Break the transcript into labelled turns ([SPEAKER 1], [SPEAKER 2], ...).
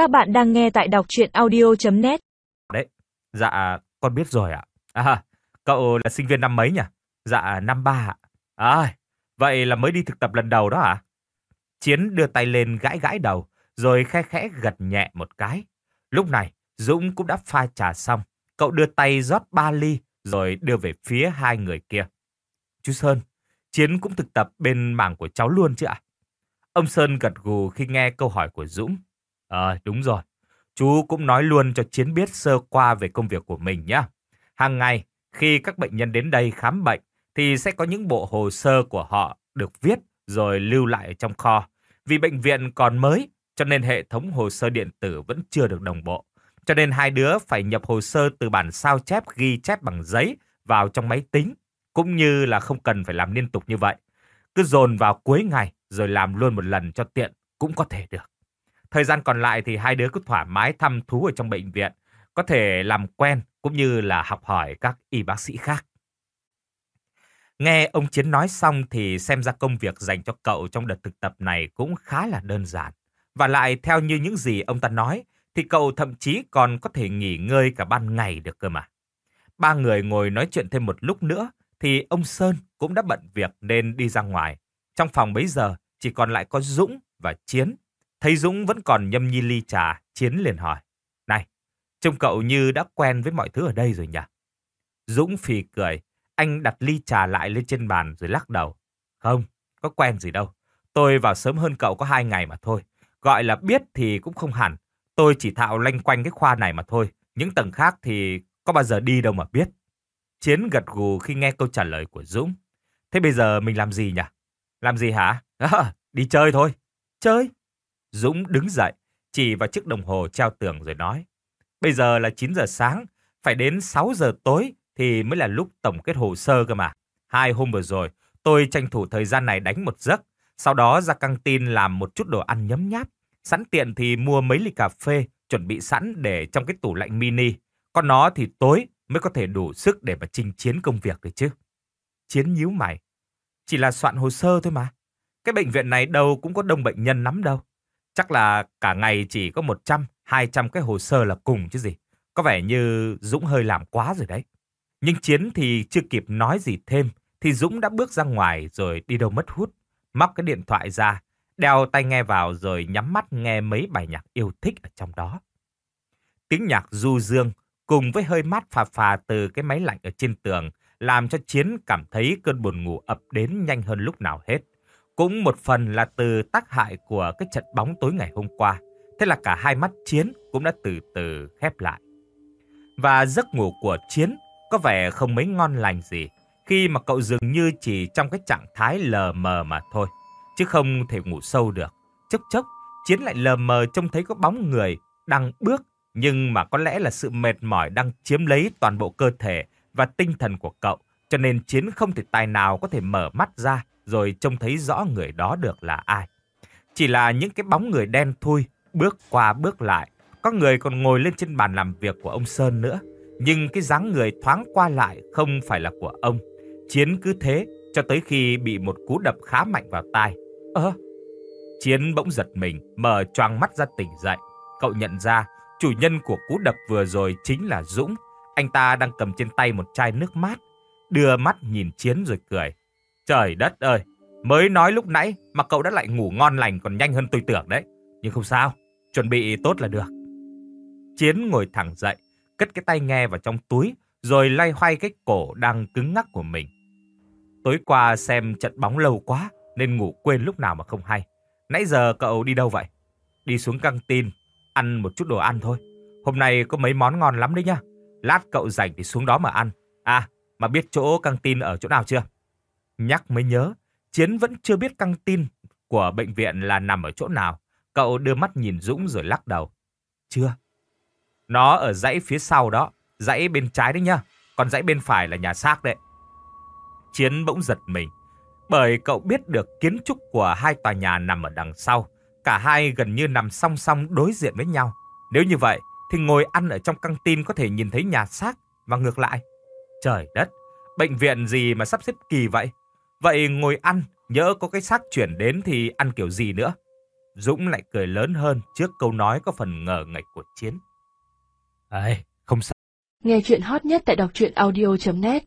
[SPEAKER 1] Các bạn đang nghe tại đọc chuyện audio.net
[SPEAKER 2] Đấy, dạ con biết rồi ạ. À, cậu là sinh viên năm mấy nhỉ? Dạ năm ba ạ. À, vậy là mới đi thực tập lần đầu đó ạ? Chiến đưa tay lên gãi gãi đầu, rồi khẽ khẽ gật nhẹ một cái. Lúc này, Dũng cũng đã pha trà xong. Cậu đưa tay rót ba ly, rồi đưa về phía hai người kia. Chú Sơn, Chiến cũng thực tập bên mảng của cháu luôn chứ ạ? Ông Sơn gật gù khi nghe câu hỏi của Dũng. Ờ, đúng rồi. Chú cũng nói luôn cho Chiến biết sơ qua về công việc của mình nhé. Hàng ngày, khi các bệnh nhân đến đây khám bệnh, thì sẽ có những bộ hồ sơ của họ được viết rồi lưu lại ở trong kho. Vì bệnh viện còn mới, cho nên hệ thống hồ sơ điện tử vẫn chưa được đồng bộ. Cho nên hai đứa phải nhập hồ sơ từ bản sao chép ghi chép bằng giấy vào trong máy tính, cũng như là không cần phải làm liên tục như vậy. Cứ dồn vào cuối ngày rồi làm luôn một lần cho tiện cũng có thể được. Thời gian còn lại thì hai đứa cứ thoải mái thăm thú ở trong bệnh viện, có thể làm quen cũng như là học hỏi các y bác sĩ khác. Nghe ông Chiến nói xong thì xem ra công việc dành cho cậu trong đợt thực tập này cũng khá là đơn giản. Và lại theo như những gì ông ta nói thì cậu thậm chí còn có thể nghỉ ngơi cả ban ngày được cơ mà. Ba người ngồi nói chuyện thêm một lúc nữa thì ông Sơn cũng đã bận việc nên đi ra ngoài. Trong phòng bấy giờ chỉ còn lại có Dũng và Chiến. Thấy Dũng vẫn còn nhâm nhi ly trà, Chiến liền hỏi. Này, trông cậu như đã quen với mọi thứ ở đây rồi nhỉ? Dũng phì cười, anh đặt ly trà lại lên trên bàn rồi lắc đầu. Không, có quen gì đâu. Tôi vào sớm hơn cậu có hai ngày mà thôi. Gọi là biết thì cũng không hẳn. Tôi chỉ thạo lanh quanh cái khoa này mà thôi. Những tầng khác thì có bao giờ đi đâu mà biết. Chiến gật gù khi nghe câu trả lời của Dũng. Thế bây giờ mình làm gì nhỉ? Làm gì hả? À, đi chơi thôi. Chơi? Dũng đứng dậy, chỉ vào chiếc đồng hồ treo tường rồi nói. Bây giờ là 9 giờ sáng, phải đến 6 giờ tối thì mới là lúc tổng kết hồ sơ cơ mà. Hai hôm vừa rồi, tôi tranh thủ thời gian này đánh một giấc, sau đó ra căng tin làm một chút đồ ăn nhấm nháp. Sẵn tiện thì mua mấy ly cà phê, chuẩn bị sẵn để trong cái tủ lạnh mini. Còn nó thì tối mới có thể đủ sức để mà trình chiến công việc được chứ. Chiến nhíu mày. Chỉ là soạn hồ sơ thôi mà. Cái bệnh viện này đâu cũng có đông bệnh nhân lắm đâu. Chắc là cả ngày chỉ có 100, 200 cái hồ sơ là cùng chứ gì. Có vẻ như Dũng hơi làm quá rồi đấy. Nhưng Chiến thì chưa kịp nói gì thêm, thì Dũng đã bước ra ngoài rồi đi đâu mất hút. Móc cái điện thoại ra, đeo tai nghe vào rồi nhắm mắt nghe mấy bài nhạc yêu thích ở trong đó. Tiếng nhạc du dương cùng với hơi mát phà phà từ cái máy lạnh ở trên tường làm cho Chiến cảm thấy cơn buồn ngủ ập đến nhanh hơn lúc nào hết. Cũng một phần là từ tác hại của cái trận bóng tối ngày hôm qua. Thế là cả hai mắt Chiến cũng đã từ từ khép lại. Và giấc ngủ của Chiến có vẻ không mấy ngon lành gì khi mà cậu dường như chỉ trong cái trạng thái lờ mờ mà thôi, chứ không thể ngủ sâu được. Chốc chốc, Chiến lại lờ mờ trông thấy có bóng người đang bước, nhưng mà có lẽ là sự mệt mỏi đang chiếm lấy toàn bộ cơ thể và tinh thần của cậu, cho nên Chiến không thể tài nào có thể mở mắt ra rồi trông thấy rõ người đó được là ai. Chỉ là những cái bóng người đen thui, bước qua bước lại, có người còn ngồi lên trên bàn làm việc của ông Sơn nữa. Nhưng cái dáng người thoáng qua lại không phải là của ông. Chiến cứ thế cho tới khi bị một cú đập khá mạnh vào tai. Ơ, Chiến bỗng giật mình, mở choang mắt ra tỉnh dậy. Cậu nhận ra chủ nhân của cú đập vừa rồi chính là Dũng. Anh ta đang cầm trên tay một chai nước mát, đưa mắt nhìn Chiến rồi cười. Trời đất ơi, mới nói lúc nãy mà cậu đã lại ngủ ngon lành còn nhanh hơn tôi tưởng đấy. Nhưng không sao, chuẩn bị tốt là được. Chiến ngồi thẳng dậy, cất cái tay nghe vào trong túi, rồi lay hoay cái cổ đang cứng ngắc của mình. Tối qua xem trận bóng lâu quá, nên ngủ quên lúc nào mà không hay. Nãy giờ cậu đi đâu vậy? Đi xuống căng tin, ăn một chút đồ ăn thôi. Hôm nay có mấy món ngon lắm đấy nhá. Lát cậu rảnh thì xuống đó mà ăn. À, mà biết chỗ căng tin ở chỗ nào chưa? Nhắc mới nhớ, Chiến vẫn chưa biết căng tin của bệnh viện là nằm ở chỗ nào. Cậu đưa mắt nhìn Dũng rồi lắc đầu. Chưa. Nó ở dãy phía sau đó, dãy bên trái đấy nhá. Còn dãy bên phải là nhà xác đấy. Chiến bỗng giật mình, bởi cậu biết được kiến trúc của hai tòa nhà nằm ở đằng sau. Cả hai gần như nằm song song đối diện với nhau. Nếu như vậy, thì ngồi ăn ở trong căng tin có thể nhìn thấy nhà xác và ngược lại. Trời đất, bệnh viện gì mà sắp xếp kỳ vậy? Vậy ngồi ăn, nhỡ có cái xác chuyển đến thì ăn kiểu gì nữa? Dũng lại cười lớn hơn trước câu nói có phần ngờ nghệch của Chiến. Ây, không sao.
[SPEAKER 1] Nghe chuyện hot nhất tại đọc truyện audio.net